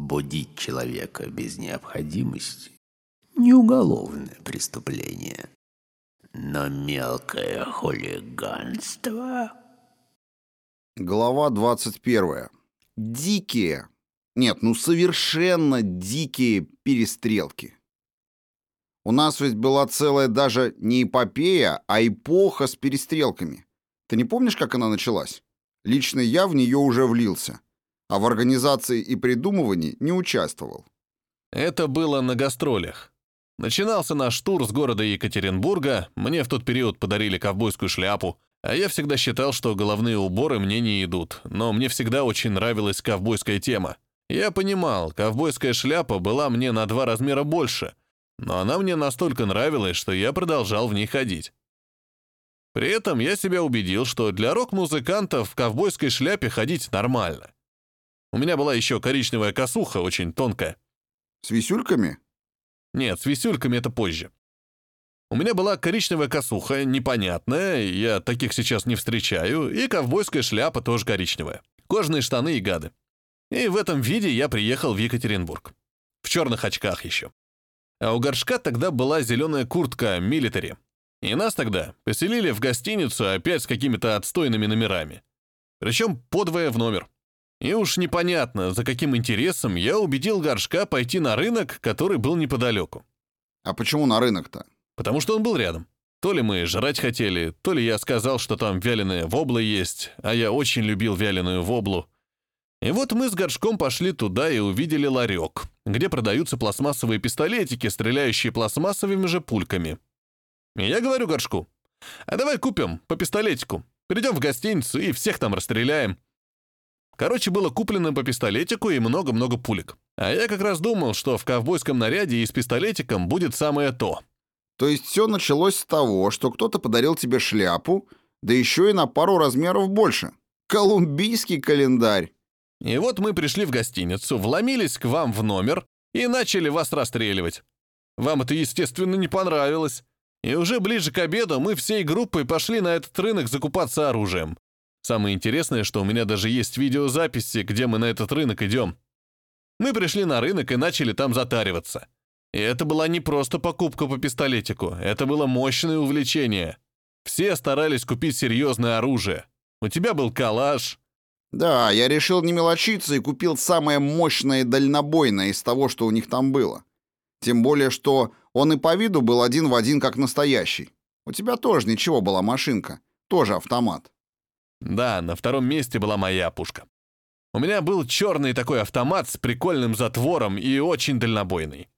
Будить человека без необходимости – не уголовное преступление, но мелкое хулиганство. Глава 21. Дикие, нет, ну совершенно дикие перестрелки. У нас ведь была целая даже не эпопея, а эпоха с перестрелками. Ты не помнишь, как она началась? Лично я в нее уже влился, а в организации и придумывании не участвовал. Это было на гастролях. Начинался наш тур с города Екатеринбурга, мне в тот период подарили ковбойскую шляпу, а я всегда считал, что головные уборы мне не идут, но мне всегда очень нравилась ковбойская тема. Я понимал, ковбойская шляпа была мне на два размера больше, но она мне настолько нравилась, что я продолжал в ней ходить. При этом я себя убедил, что для рок-музыкантов в ковбойской шляпе ходить нормально. У меня была еще коричневая косуха, очень тонкая. С висюльками? Нет, с висюльками это позже. У меня была коричневая косуха, непонятная, я таких сейчас не встречаю, и ковбойская шляпа тоже коричневая. Кожаные штаны и гады. И в этом виде я приехал в Екатеринбург. В черных очках еще. А у горшка тогда была зеленая куртка милитари. И нас тогда поселили в гостиницу опять с какими-то отстойными номерами. Причем подвое в номер. И уж непонятно, за каким интересом я убедил горшка пойти на рынок, который был неподалеку. А почему на рынок-то? Потому что он был рядом. То ли мы жрать хотели, то ли я сказал, что там вяленая вобла есть, а я очень любил вяленую воблу. И вот мы с горшком пошли туда и увидели ларек, где продаются пластмассовые пистолетики, стреляющие пластмассовыми же пульками. И я говорю горшку, а давай купим по пистолетику, придем в гостиницу и всех там расстреляем. Короче, было куплено по пистолетику и много-много пулек. А я как раз думал, что в ковбойском наряде и с пистолетиком будет самое то. То есть все началось с того, что кто-то подарил тебе шляпу, да еще и на пару размеров больше. Колумбийский календарь. И вот мы пришли в гостиницу, вломились к вам в номер и начали вас расстреливать. Вам это, естественно, не понравилось. И уже ближе к обеду мы всей группой пошли на этот рынок закупаться оружием. Самое интересное, что у меня даже есть видеозаписи, где мы на этот рынок идем. Мы пришли на рынок и начали там затариваться. И это была не просто покупка по пистолетику, это было мощное увлечение. Все старались купить серьезное оружие. У тебя был калаш. Да, я решил не мелочиться и купил самое мощное и дальнобойное из того, что у них там было. Тем более, что он и по виду был один в один как настоящий. У тебя тоже ничего была машинка, тоже автомат. Да, на втором месте была моя пушка. У меня был черный такой автомат с прикольным затвором и очень дальнобойный.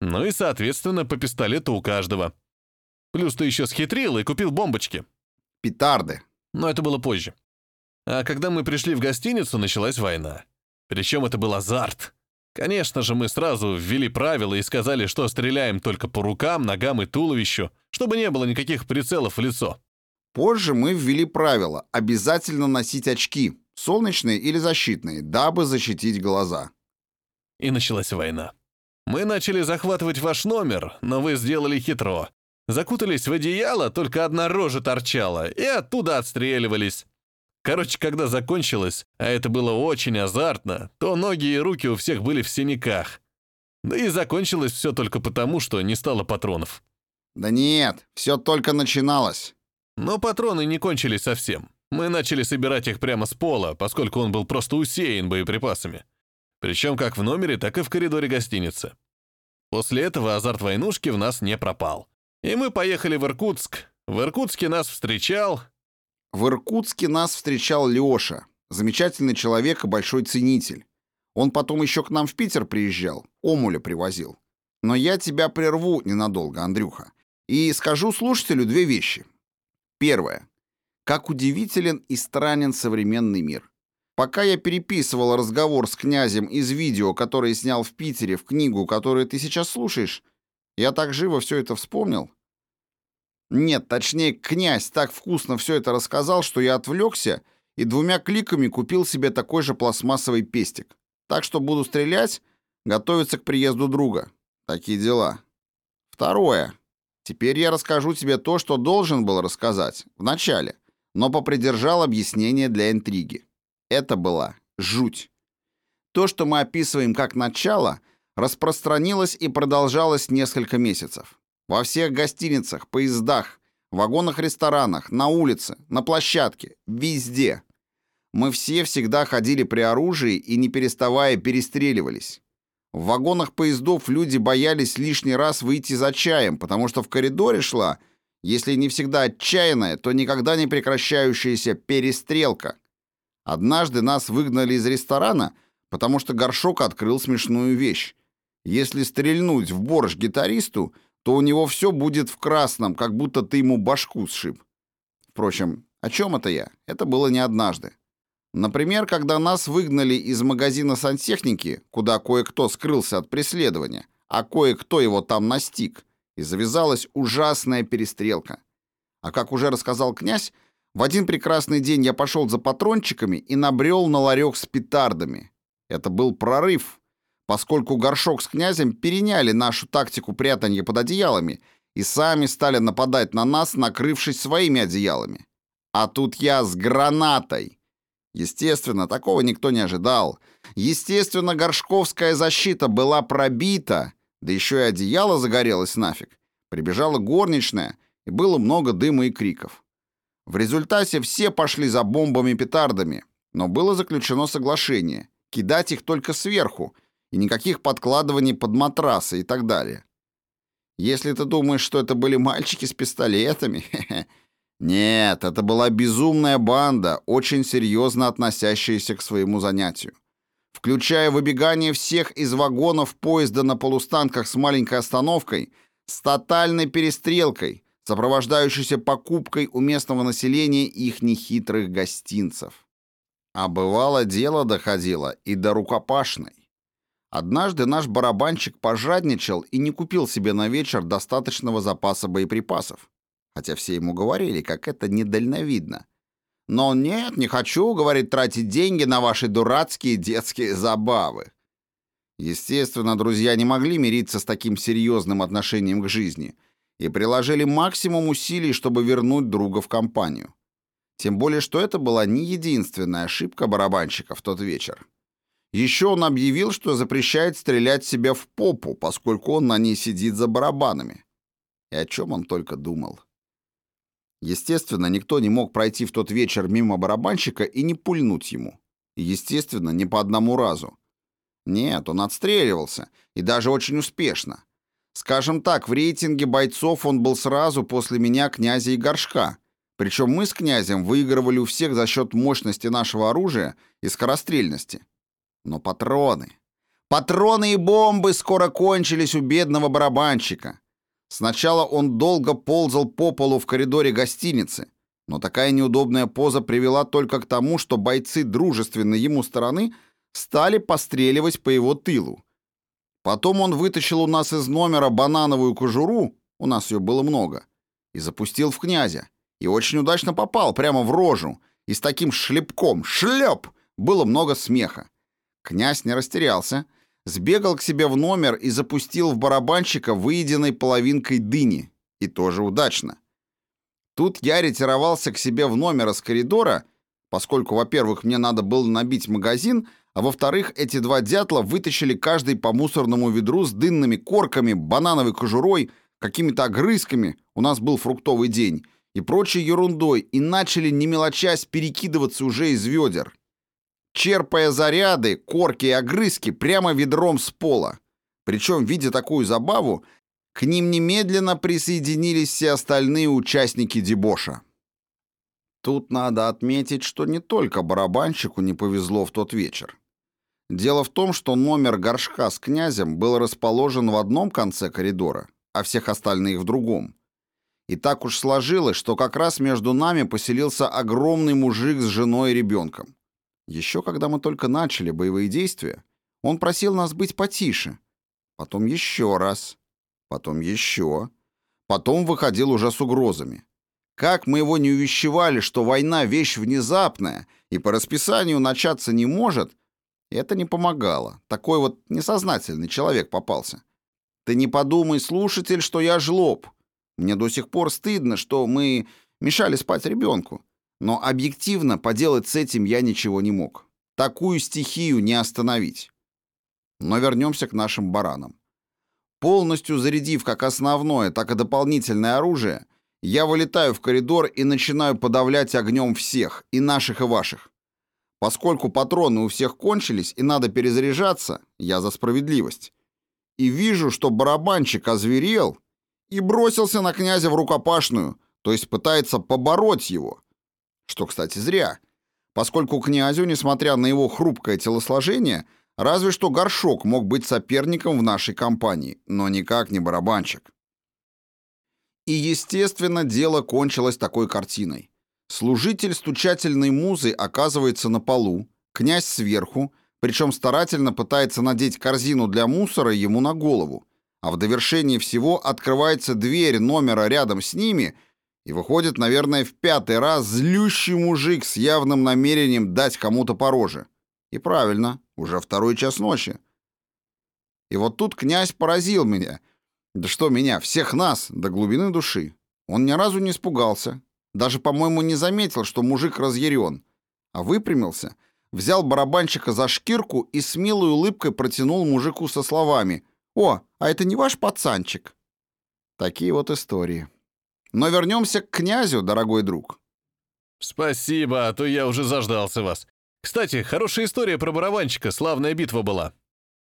Ну и, соответственно, по пистолету у каждого. Плюс ты еще схитрил и купил бомбочки. Петарды. Но это было позже. А когда мы пришли в гостиницу, началась война. Причем это был азарт. Конечно же, мы сразу ввели правила и сказали, что стреляем только по рукам, ногам и туловищу, чтобы не было никаких прицелов в лицо. Позже мы ввели правило обязательно носить очки, солнечные или защитные, дабы защитить глаза. И началась война. Мы начали захватывать ваш номер, но вы сделали хитро. Закутались в одеяло, только одна рожа торчала, и оттуда отстреливались. Короче, когда закончилось, а это было очень азартно, то ноги и руки у всех были в синяках. Да и закончилось все только потому, что не стало патронов. Да нет, все только начиналось. Но патроны не кончились совсем. Мы начали собирать их прямо с пола, поскольку он был просто усеян боеприпасами. Причем как в номере, так и в коридоре гостиницы. После этого азарт войнушки в нас не пропал. И мы поехали в Иркутск. В Иркутске нас встречал... В Иркутске нас встречал Леша, замечательный человек и большой ценитель. Он потом еще к нам в Питер приезжал, омуля привозил. Но я тебя прерву ненадолго, Андрюха, и скажу слушателю две вещи. Первое. Как удивителен и странен современный мир. Пока я переписывал разговор с князем из видео, которое снял в Питере, в книгу, которую ты сейчас слушаешь, я так живо все это вспомнил. Нет, точнее, князь так вкусно все это рассказал, что я отвлекся и двумя кликами купил себе такой же пластмассовый пестик. Так что буду стрелять, готовиться к приезду друга. Такие дела. Второе. Теперь я расскажу тебе то, что должен был рассказать в начале, но попридержал объяснение для интриги. Это была жуть. То, что мы описываем как начало, распространилось и продолжалось несколько месяцев. Во всех гостиницах, поездах, вагонах-ресторанах, на улице, на площадке, везде. Мы все всегда ходили при оружии и не переставая перестреливались. В вагонах поездов люди боялись лишний раз выйти за чаем, потому что в коридоре шла, если не всегда отчаянная, то никогда не прекращающаяся перестрелка. Однажды нас выгнали из ресторана, потому что горшок открыл смешную вещь. Если стрельнуть в борщ гитаристу, то у него все будет в красном, как будто ты ему башку сшиб. Впрочем, о чем это я? Это было не однажды. Например, когда нас выгнали из магазина сантехники, куда кое-кто скрылся от преследования, а кое-кто его там настиг, и завязалась ужасная перестрелка. А как уже рассказал князь, в один прекрасный день я пошел за патрончиками и набрел на ларек с петардами. Это был прорыв, поскольку горшок с князем переняли нашу тактику прятания под одеялами и сами стали нападать на нас, накрывшись своими одеялами. А тут я с гранатой. Естественно, такого никто не ожидал. Естественно, горшковская защита была пробита, да еще и одеяло загорелось нафиг. Прибежала горничная, и было много дыма и криков. В результате все пошли за бомбами-петардами, но было заключено соглашение кидать их только сверху, и никаких подкладываний под матрасы и так далее. Если ты думаешь, что это были мальчики с пистолетами, Нет, это была безумная банда, очень серьезно относящаяся к своему занятию. Включая выбегание всех из вагонов поезда на полустанках с маленькой остановкой, с тотальной перестрелкой, сопровождающейся покупкой у местного населения их нехитрых гостинцев. А бывало, дело доходило и до рукопашной. Однажды наш барабанщик пожадничал и не купил себе на вечер достаточного запаса боеприпасов хотя все ему говорили, как это недальновидно. «Но нет, не хочу, — говорит, — тратить деньги на ваши дурацкие детские забавы». Естественно, друзья не могли мириться с таким серьезным отношением к жизни и приложили максимум усилий, чтобы вернуть друга в компанию. Тем более, что это была не единственная ошибка барабанщика в тот вечер. Еще он объявил, что запрещает стрелять себя в попу, поскольку он на ней сидит за барабанами. И о чем он только думал. Естественно, никто не мог пройти в тот вечер мимо барабанщика и не пульнуть ему. естественно, не по одному разу. Нет, он отстреливался, и даже очень успешно. Скажем так, в рейтинге бойцов он был сразу после меня князя и горшка. Причем мы с князем выигрывали у всех за счет мощности нашего оружия и скорострельности. Но патроны... Патроны и бомбы скоро кончились у бедного барабанщика. Сначала он долго ползал по полу в коридоре гостиницы, но такая неудобная поза привела только к тому, что бойцы дружественной ему стороны стали постреливать по его тылу. Потом он вытащил у нас из номера банановую кожуру, у нас ее было много, и запустил в князя. И очень удачно попал, прямо в рожу, и с таким шлепком, шлеп, было много смеха. Князь не растерялся, сбегал к себе в номер и запустил в барабанщика выеденной половинкой дыни. И тоже удачно. Тут я ретировался к себе в номер из коридора, поскольку, во-первых, мне надо было набить магазин, а во-вторых, эти два дятла вытащили каждый по мусорному ведру с дынными корками, банановой кожурой, какими-то огрызками, у нас был фруктовый день, и прочей ерундой, и начали, не мелочась, перекидываться уже из ведер черпая заряды, корки и огрызки прямо ведром с пола. Причем, видя такую забаву, к ним немедленно присоединились все остальные участники дебоша. Тут надо отметить, что не только барабанщику не повезло в тот вечер. Дело в том, что номер горшка с князем был расположен в одном конце коридора, а всех остальных в другом. И так уж сложилось, что как раз между нами поселился огромный мужик с женой и ребенком. Еще когда мы только начали боевые действия, он просил нас быть потише. Потом еще раз. Потом еще. Потом выходил уже с угрозами. Как мы его не увещевали, что война — вещь внезапная и по расписанию начаться не может, это не помогало. Такой вот несознательный человек попался. Ты не подумай, слушатель, что я жлоб. Мне до сих пор стыдно, что мы мешали спать ребенку. Но объективно поделать с этим я ничего не мог. Такую стихию не остановить. Но вернемся к нашим баранам. Полностью зарядив как основное, так и дополнительное оружие, я вылетаю в коридор и начинаю подавлять огнем всех, и наших, и ваших. Поскольку патроны у всех кончились и надо перезаряжаться, я за справедливость. И вижу, что барабанщик озверел и бросился на князя в рукопашную, то есть пытается побороть его. Что, кстати, зря, поскольку князю, несмотря на его хрупкое телосложение, Разве что горшок мог быть соперником в нашей компании, но никак не барабанщик. И, естественно, дело кончилось такой картиной. Служитель стучательной музы оказывается на полу, князь сверху, причем старательно пытается надеть корзину для мусора ему на голову, а в довершении всего открывается дверь номера рядом с ними, и выходит, наверное, в пятый раз злющий мужик с явным намерением дать кому-то по роже. И правильно, уже второй час ночи. И вот тут князь поразил меня. Да что меня, всех нас, до глубины души. Он ни разу не испугался. Даже, по-моему, не заметил, что мужик разъярен. А выпрямился, взял барабанщика за шкирку и с милой улыбкой протянул мужику со словами «О, а это не ваш пацанчик?» Такие вот истории. Но вернемся к князю, дорогой друг. «Спасибо, а то я уже заждался вас. Кстати, хорошая история про барабанщика, славная битва была.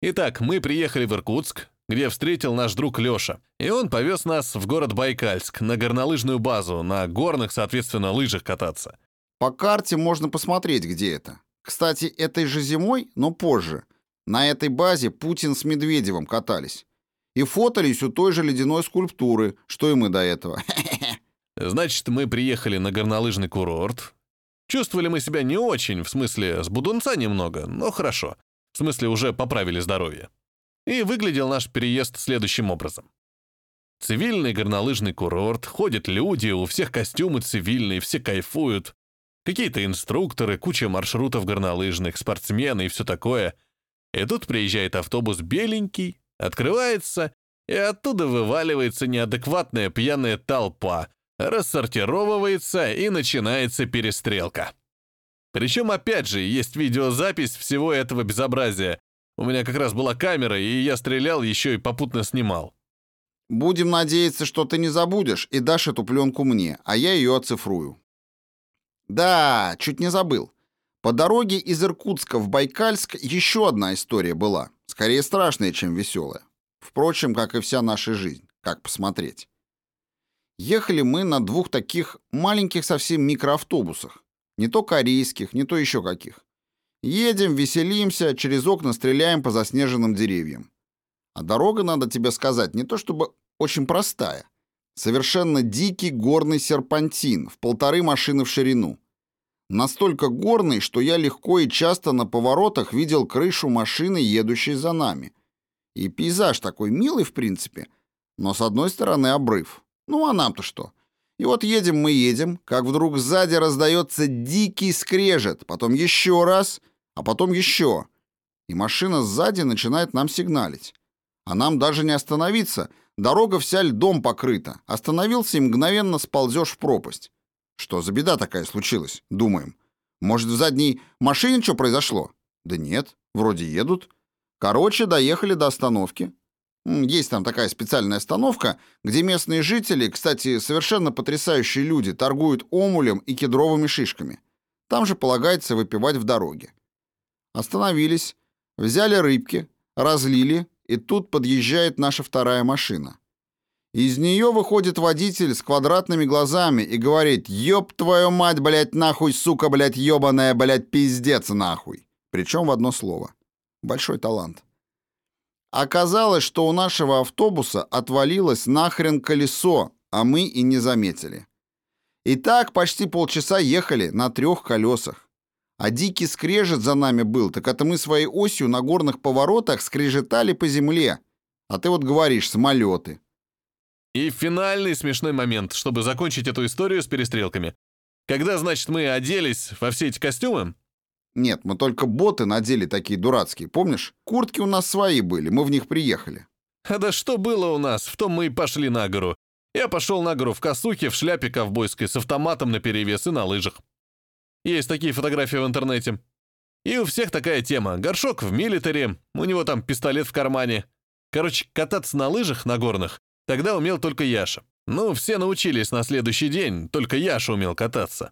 Итак, мы приехали в Иркутск, где встретил наш друг Лёша. И он повез нас в город Байкальск, на горнолыжную базу, на горных, соответственно, лыжах кататься. По карте можно посмотреть, где это. Кстати, этой же зимой, но позже, на этой базе Путин с Медведевым катались. И фотались у той же ледяной скульптуры, что и мы до этого. Значит, мы приехали на горнолыжный курорт, Чувствовали мы себя не очень, в смысле, с будунца немного, но хорошо. В смысле, уже поправили здоровье. И выглядел наш переезд следующим образом. Цивильный горнолыжный курорт, ходят люди, у всех костюмы цивильные, все кайфуют. Какие-то инструкторы, куча маршрутов горнолыжных, спортсмены и все такое. И тут приезжает автобус беленький, открывается, и оттуда вываливается неадекватная пьяная толпа, рассортировывается и начинается перестрелка. Причем, опять же, есть видеозапись всего этого безобразия. У меня как раз была камера, и я стрелял, еще и попутно снимал. Будем надеяться, что ты не забудешь и дашь эту пленку мне, а я ее оцифрую. Да, чуть не забыл. По дороге из Иркутска в Байкальск еще одна история была, скорее страшная, чем веселая. Впрочем, как и вся наша жизнь, как посмотреть. Ехали мы на двух таких маленьких совсем микроавтобусах. Не то корейских, не то еще каких. Едем, веселимся, через окна стреляем по заснеженным деревьям. А дорога, надо тебе сказать, не то чтобы очень простая. Совершенно дикий горный серпантин в полторы машины в ширину. Настолько горный, что я легко и часто на поворотах видел крышу машины, едущей за нами. И пейзаж такой милый, в принципе, но с одной стороны обрыв. Ну а нам-то что? И вот едем мы едем, как вдруг сзади раздается дикий скрежет, потом еще раз, а потом еще. И машина сзади начинает нам сигналить. А нам даже не остановиться, дорога вся льдом покрыта. Остановился и мгновенно сползешь в пропасть. Что за беда такая случилась, думаем. Может, в задней машине что произошло? Да нет, вроде едут. Короче, доехали до остановки. Есть там такая специальная остановка, где местные жители, кстати, совершенно потрясающие люди, торгуют омулем и кедровыми шишками. Там же полагается выпивать в дороге. Остановились, взяли рыбки, разлили, и тут подъезжает наша вторая машина. Из нее выходит водитель с квадратными глазами и говорит «Ёб твою мать, блядь, нахуй, сука, блядь, ёбаная, блядь, пиздец, нахуй». Причем в одно слово. Большой талант. Оказалось, что у нашего автобуса отвалилось нахрен колесо, а мы и не заметили. И так почти полчаса ехали на трех колесах. А дикий скрежет за нами был, так это мы своей осью на горных поворотах скрежетали по земле. А ты вот говоришь, самолеты. И финальный смешной момент, чтобы закончить эту историю с перестрелками. Когда, значит, мы оделись во все эти костюмы, нет, мы только боты надели такие дурацкие, помнишь? Куртки у нас свои были, мы в них приехали. А да что было у нас, в том мы и пошли на гору. Я пошел на гору в косухе, в шляпе ковбойской, с автоматом наперевес и на лыжах. Есть такие фотографии в интернете. И у всех такая тема. Горшок в милитаре, у него там пистолет в кармане. Короче, кататься на лыжах на горных тогда умел только Яша. Ну, все научились на следующий день, только Яша умел кататься.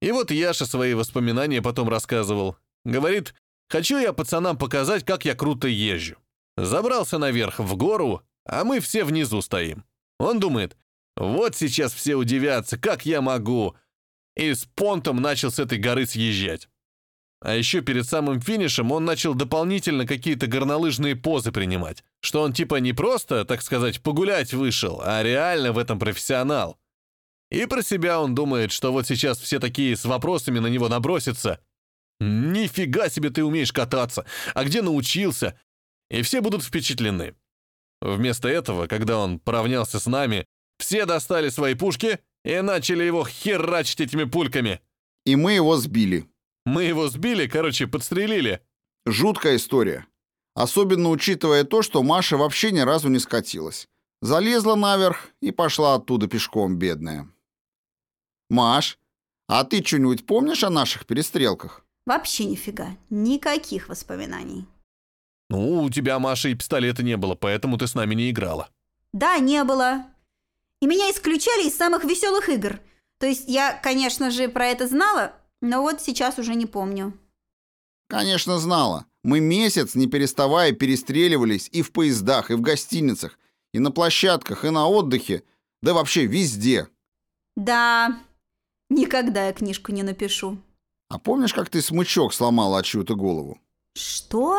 И вот Яша свои воспоминания потом рассказывал. Говорит, хочу я пацанам показать, как я круто езжу. Забрался наверх в гору, а мы все внизу стоим. Он думает, вот сейчас все удивятся, как я могу. И с понтом начал с этой горы съезжать. А еще перед самым финишем он начал дополнительно какие-то горнолыжные позы принимать, что он типа не просто, так сказать, погулять вышел, а реально в этом профессионал. И про себя он думает, что вот сейчас все такие с вопросами на него набросятся. «Нифига себе ты умеешь кататься! А где научился?» И все будут впечатлены. Вместо этого, когда он поравнялся с нами, все достали свои пушки и начали его херачить этими пульками. И мы его сбили. Мы его сбили, короче, подстрелили. Жуткая история. Особенно учитывая то, что Маша вообще ни разу не скатилась. Залезла наверх и пошла оттуда пешком, бедная. Маш, а ты что-нибудь помнишь о наших перестрелках? Вообще нифига. Никаких воспоминаний. Ну, у тебя, Маша, и пистолета не было, поэтому ты с нами не играла. Да, не было. И меня исключали из самых веселых игр. То есть я, конечно же, про это знала, но вот сейчас уже не помню. Конечно, знала. Мы месяц, не переставая, перестреливались и в поездах, и в гостиницах, и на площадках, и на отдыхе, да вообще везде. Да, никогда я книжку не напишу. А помнишь, как ты смычок сломала от чью-то голову? Что?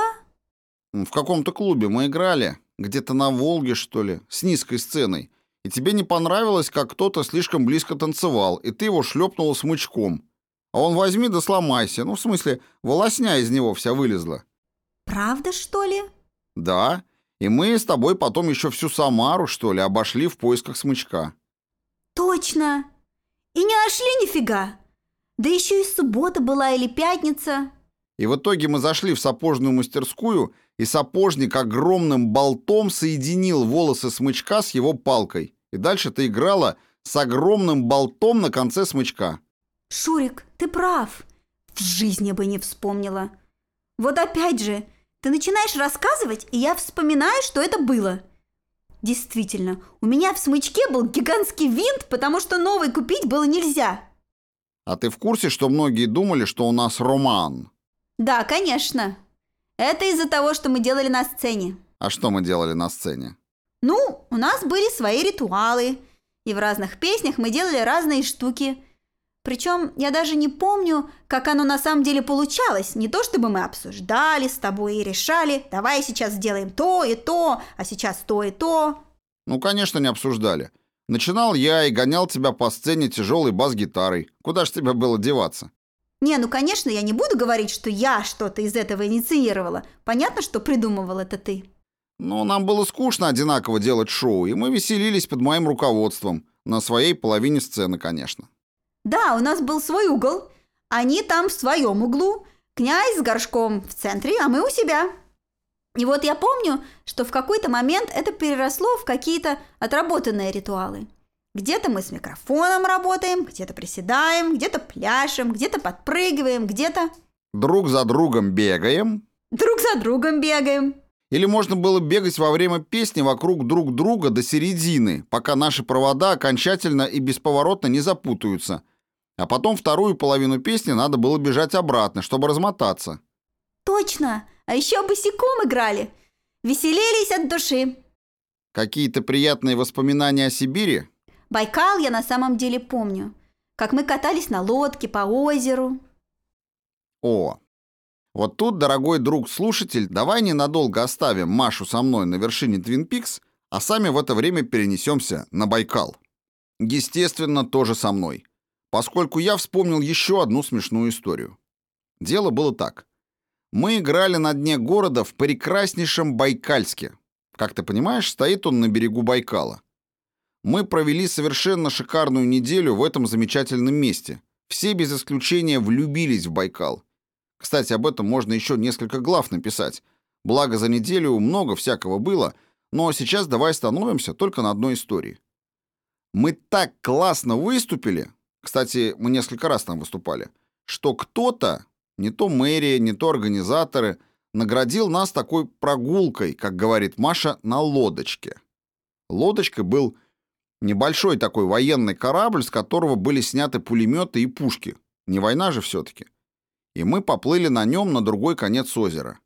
В каком-то клубе мы играли, где-то на Волге, что ли, с низкой сценой. И тебе не понравилось, как кто-то слишком близко танцевал, и ты его шлепнула смычком. А он возьми да сломайся. Ну, в смысле, волосня из него вся вылезла. Правда, что ли? Да. И мы с тобой потом еще всю Самару, что ли, обошли в поисках смычка. Точно. И не нашли нифига. Да еще и суббота была или пятница. И в итоге мы зашли в сапожную мастерскую, и сапожник огромным болтом соединил волосы смычка с его палкой. И дальше ты играла с огромным болтом на конце смычка. Шурик, ты прав. В жизни бы не вспомнила. Вот опять же, ты начинаешь рассказывать, и я вспоминаю, что это было. Действительно, у меня в смычке был гигантский винт, потому что новый купить было нельзя. А ты в курсе, что многие думали, что у нас роман? Да, конечно. Это из-за того, что мы делали на сцене. А что мы делали на сцене? Ну, у нас были свои ритуалы. И в разных песнях мы делали разные штуки. Причем я даже не помню, как оно на самом деле получалось. Не то чтобы мы обсуждали с тобой и решали, давай сейчас сделаем то и то, а сейчас то и то. Ну, конечно, не обсуждали. Начинал я и гонял тебя по сцене тяжелой бас-гитарой. Куда ж тебе было деваться? Не, ну, конечно, я не буду говорить, что я что-то из этого инициировала. Понятно, что придумывал это ты. Но нам было скучно одинаково делать шоу, и мы веселились под моим руководством. На своей половине сцены, конечно. Да, у нас был свой угол. Они там в своем углу. Князь с горшком в центре, а мы у себя. И вот я помню, что в какой-то момент это переросло в какие-то отработанные ритуалы. Где-то мы с микрофоном работаем, где-то приседаем, где-то пляшем, где-то подпрыгиваем, где-то... Друг за другом бегаем. Друг за другом бегаем. Или можно было бегать во время песни вокруг друг друга до середины, пока наши провода окончательно и бесповоротно не запутаются. А потом вторую половину песни надо было бежать обратно, чтобы размотаться. Точно! А еще босиком играли. Веселились от души. Какие-то приятные воспоминания о Сибири? Байкал я на самом деле помню. Как мы катались на лодке по озеру. О, вот тут, дорогой друг-слушатель, давай ненадолго оставим Машу со мной на вершине Твин Пикс, а сами в это время перенесемся на Байкал. Естественно, тоже со мной, поскольку я вспомнил еще одну смешную историю. Дело было так. Мы играли на дне города в прекраснейшем Байкальске. Как ты понимаешь, стоит он на берегу Байкала. Мы провели совершенно шикарную неделю в этом замечательном месте. Все без исключения влюбились в Байкал. Кстати, об этом можно еще несколько глав написать. Благо за неделю много всякого было, но сейчас давай остановимся только на одной истории. Мы так классно выступили, кстати, мы несколько раз там выступали, что кто-то, не то мэрия, не то организаторы, наградил нас такой прогулкой, как говорит Маша, на лодочке. Лодочкой был небольшой такой военный корабль, с которого были сняты пулеметы и пушки. Не война же все-таки. И мы поплыли на нем на другой конец озера.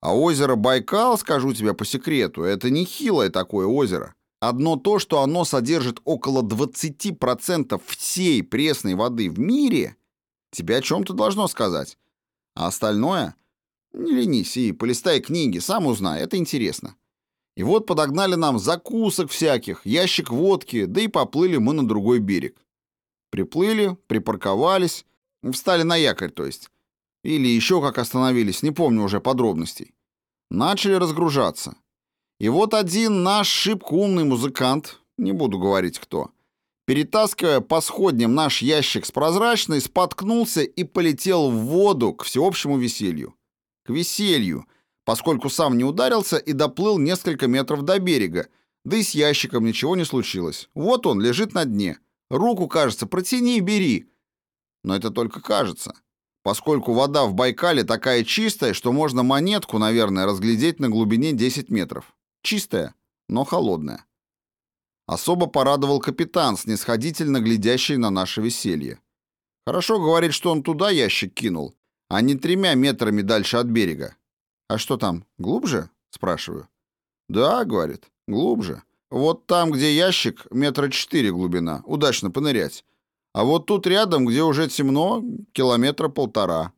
А озеро Байкал, скажу тебе по секрету, это не хилое такое озеро. Одно то, что оно содержит около 20% всей пресной воды в мире, тебе о чем-то должно сказать. А остальное? Не ленись и полистай книги, сам узнай, это интересно. И вот подогнали нам закусок всяких, ящик водки, да и поплыли мы на другой берег. Приплыли, припарковались, встали на якорь, то есть. Или еще как остановились, не помню уже подробностей. Начали разгружаться. И вот один наш шибко умный музыкант, не буду говорить кто, перетаскивая по сходням наш ящик с прозрачной, споткнулся и полетел в воду к всеобщему веселью. К веселью, поскольку сам не ударился и доплыл несколько метров до берега, да и с ящиком ничего не случилось. Вот он, лежит на дне. Руку, кажется, протяни и бери. Но это только кажется, поскольку вода в Байкале такая чистая, что можно монетку, наверное, разглядеть на глубине 10 метров. Чистая, но холодная. Особо порадовал капитан, снисходительно глядящий на наше веселье. Хорошо говорит, что он туда ящик кинул, а не тремя метрами дальше от берега. «А что там, глубже?» — спрашиваю. «Да», — говорит, — «глубже. Вот там, где ящик, метра четыре глубина, удачно понырять. А вот тут рядом, где уже темно, километра полтора».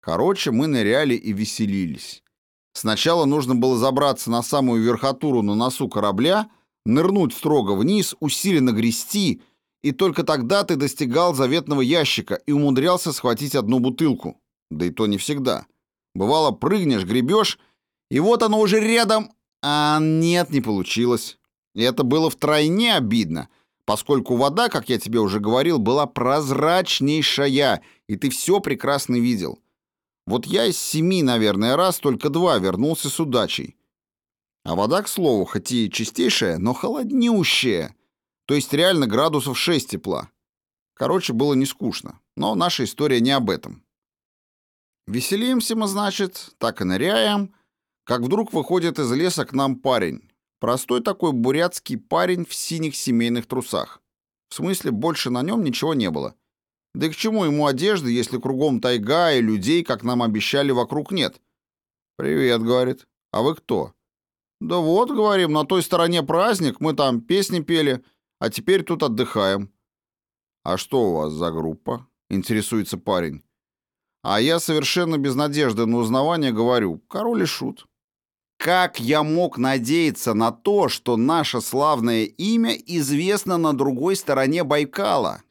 Короче, мы ныряли и веселились. Сначала нужно было забраться на самую верхотуру на носу корабля, нырнуть строго вниз, усиленно грести, и только тогда ты достигал заветного ящика и умудрялся схватить одну бутылку. Да и то не всегда. Бывало, прыгнешь, гребешь, и вот оно уже рядом, а нет, не получилось. И это было втройне обидно, поскольку вода, как я тебе уже говорил, была прозрачнейшая, и ты все прекрасно видел. Вот я из семи, наверное, раз только два вернулся с удачей. А вода, к слову, хоть и чистейшая, но холоднющая. То есть реально градусов 6 тепла. Короче, было не скучно. Но наша история не об этом. Веселимся мы, значит, так и ныряем, как вдруг выходит из леса к нам парень. Простой такой бурятский парень в синих семейных трусах. В смысле, больше на нем ничего не было. Да и к чему ему одежда, если кругом тайга и людей, как нам обещали, вокруг нет? «Привет», — говорит. «А вы кто?» «Да вот, — говорим, — на той стороне праздник, мы там песни пели, а теперь тут отдыхаем». «А что у вас за группа?» — интересуется парень. А я совершенно без надежды на узнавание говорю «Король и Шут». Как я мог надеяться на то, что наше славное имя известно на другой стороне Байкала?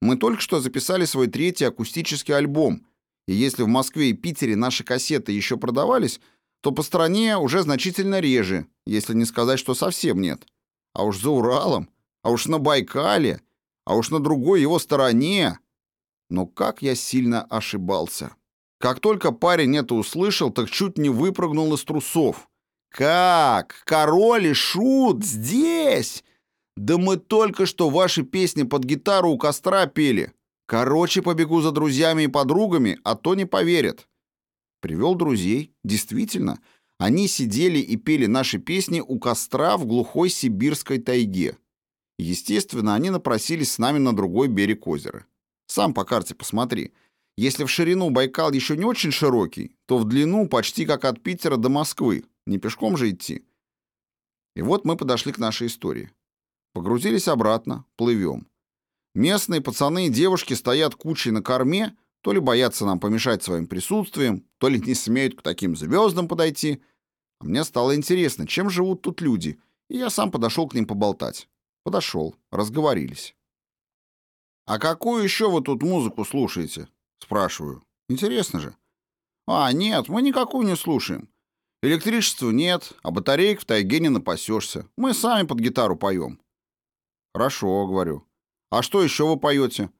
Мы только что записали свой третий акустический альбом, и если в Москве и Питере наши кассеты еще продавались, то по стране уже значительно реже, если не сказать, что совсем нет. А уж за Уралом, а уж на Байкале, а уж на другой его стороне. Но как я сильно ошибался. Как только парень это услышал, так чуть не выпрыгнул из трусов. «Как? Король и Шут здесь? Да мы только что ваши песни под гитару у костра пели. Короче, побегу за друзьями и подругами, а то не поверят. Привел друзей. Действительно, они сидели и пели наши песни у костра в глухой сибирской тайге. Естественно, они напросились с нами на другой берег озера. Сам по карте посмотри. Если в ширину Байкал еще не очень широкий, то в длину почти как от Питера до Москвы. Не пешком же идти. И вот мы подошли к нашей истории. Погрузились обратно, плывем. Местные пацаны и девушки стоят кучей на корме, то ли боятся нам помешать своим присутствием, то ли не смеют к таким звездам подойти. А мне стало интересно, чем живут тут люди, и я сам подошел к ним поболтать. Подошел, разговорились. «А какую еще вы тут музыку слушаете?» Спрашиваю. «Интересно же». «А, нет, мы никакую не слушаем. Электричества нет, а батареек в тайге не напасешься. Мы сами под гитару поем». «Хорошо», — говорю. «А что еще вы поете?»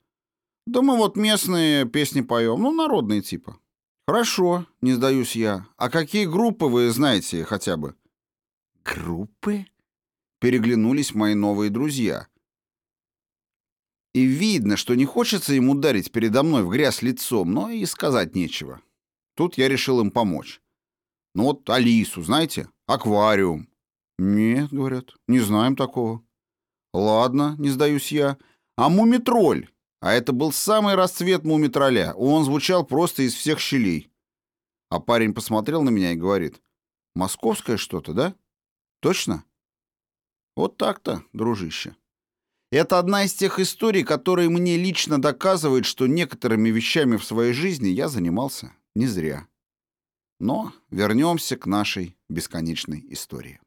«Да мы вот местные песни поем, ну, народные типа». «Хорошо», — не сдаюсь я. «А какие группы вы знаете хотя бы?» «Группы?» — переглянулись мои новые друзья. И видно, что не хочется им ударить передо мной в грязь лицом, но и сказать нечего. Тут я решил им помочь. Ну вот Алису, знаете? Аквариум. Нет, говорят, не знаем такого. Ладно, не сдаюсь я. А мумитроль? А это был самый расцвет мумитроля. Он звучал просто из всех щелей. А парень посмотрел на меня и говорит. Московское что-то, да? Точно? Вот так-то, дружище. Это одна из тех историй, которые мне лично доказывают, что некоторыми вещами в своей жизни я занимался не зря. Но вернемся к нашей бесконечной истории.